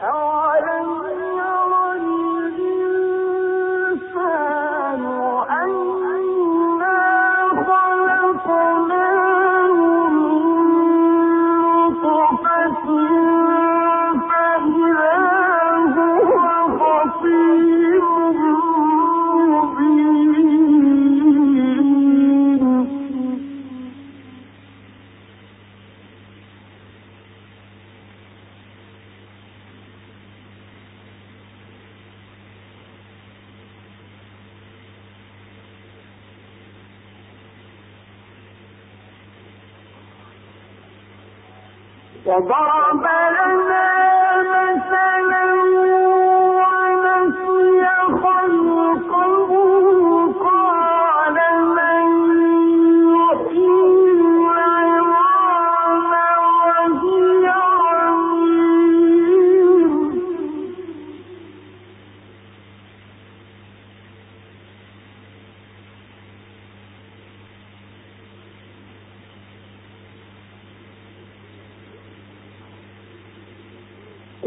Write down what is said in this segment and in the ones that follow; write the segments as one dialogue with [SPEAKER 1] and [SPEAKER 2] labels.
[SPEAKER 1] Oh وضرب لنا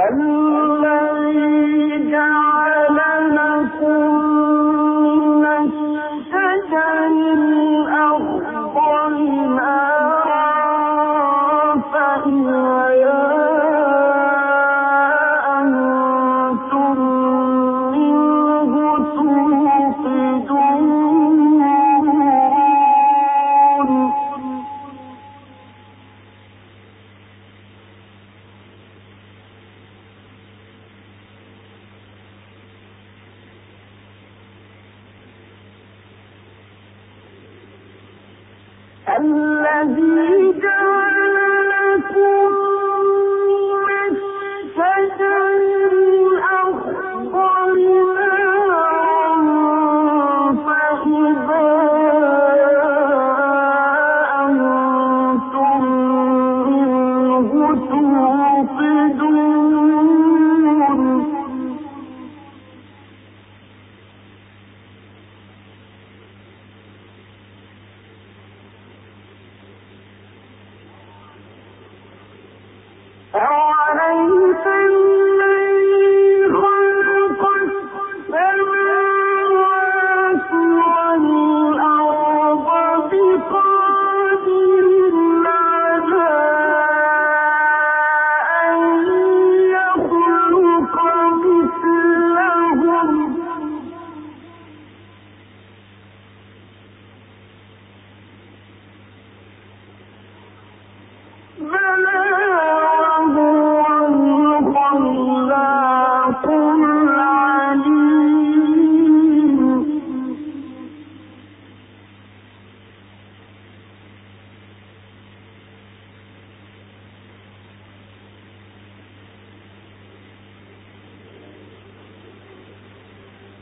[SPEAKER 1] Hello. الذي جعل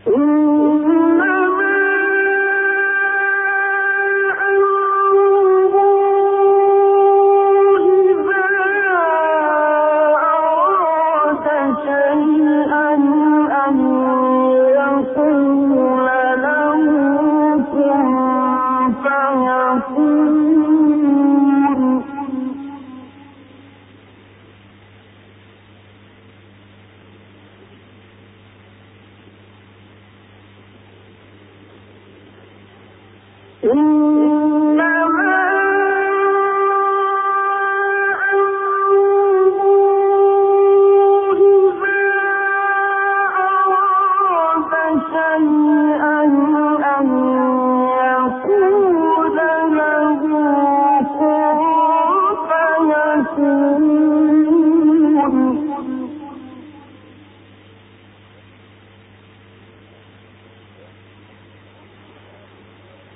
[SPEAKER 1] Ooh. إن